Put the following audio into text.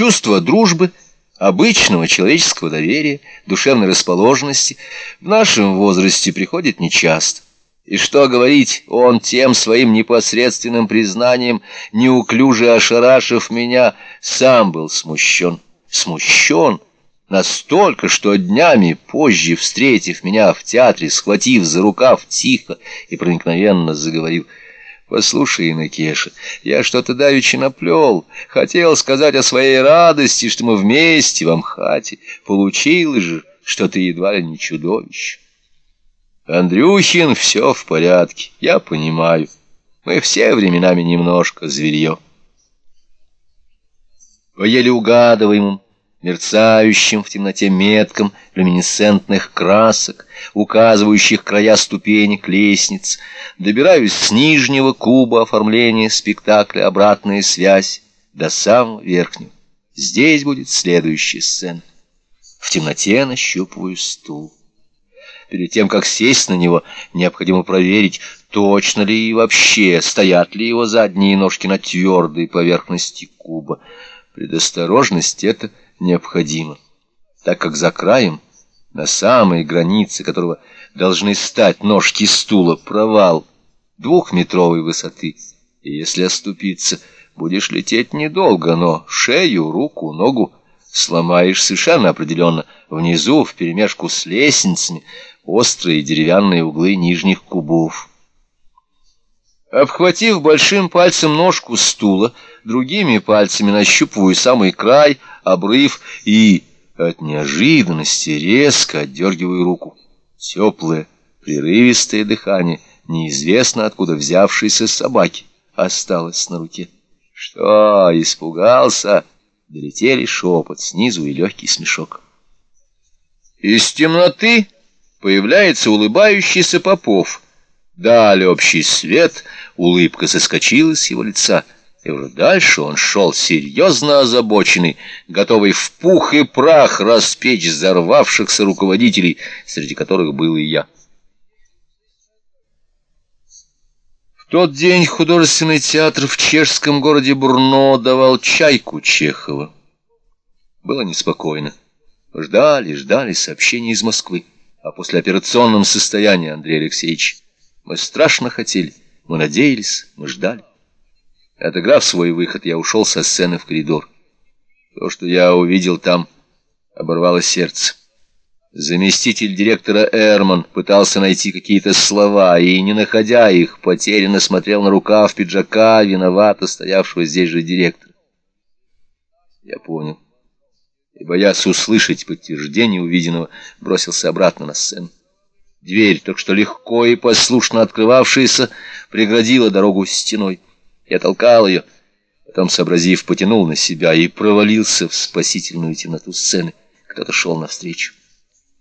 Чувство дружбы, обычного человеческого доверия, душевной расположенности в нашем возрасте приходит нечасто. И что говорить, он тем своим непосредственным признанием, неуклюже ошарашив меня, сам был смущен. Смущен настолько, что днями позже, встретив меня в театре, схватив за рукав тихо и проникновенно заговорил — Послушай, Иннокеша, я что-то давеча наплел. Хотел сказать о своей радости, что мы вместе в Амхате. Получилось же, что ты едва ли не чудовище. Андрюхин, все в порядке, я понимаю. Мы все временами немножко зверье. По еле угадываемым, мерцающим в темноте меткам люминесцентных красок, указывающих края ступенек лестниц, добираюсь с нижнего куба оформления спектакля «Обратная связь» до самого верхнего. Здесь будет следующая сцена. В темноте нащупываю стул. Перед тем, как сесть на него, необходимо проверить, точно ли и вообще стоят ли его задние ножки на твердой поверхности куба. Предосторожность — это необходимо, так как за краем, на самой границе которого должны стать ножки стула, провал двухметровой высоты, и если оступиться, будешь лететь недолго, но шею, руку, ногу сломаешь совершенно определенно. Внизу, вперемешку с лестницами, острые деревянные углы нижних кубов. Обхватив большим пальцем ножку стула, другими пальцами нащупываю самый край, обрыв и от неожиданности резко отдергиваю руку. Теплое, прерывистое дыхание, неизвестно откуда взявшейся собаки, осталось на руке. «Что, испугался?» Долетели шепот снизу и легкий смешок. Из темноты появляется улыбающийся Попов. Дали общий свет, улыбка соскочила с его лица — и уже дальше он шел серьезно озабоченный, готовый в пух и прах распечь взорвавшихся руководителей, среди которых был и я. В тот день художественный театр в чешском городе Бурно давал чайку Чехова. Было неспокойно. Ждали, ждали сообщений из Москвы о послеоперационном состоянии Андрея Алексеевича. Мы страшно хотели, мы надеялись, мы ждали. Отыграв свой выход, я ушел со сцены в коридор. То, что я увидел там, оборвало сердце. Заместитель директора Эрман пытался найти какие-то слова, и, не находя их, потерянно смотрел на рукав пиджака, виновато стоявшего здесь же директора. Я понял. И, боясь услышать подтверждение увиденного, бросился обратно на сцену. Дверь, только что легко и послушно открывавшаяся, преградила дорогу стеной. Я толкал ее, потом, сообразив, потянул на себя и провалился в спасительную темноту сцены. Кто-то шел навстречу.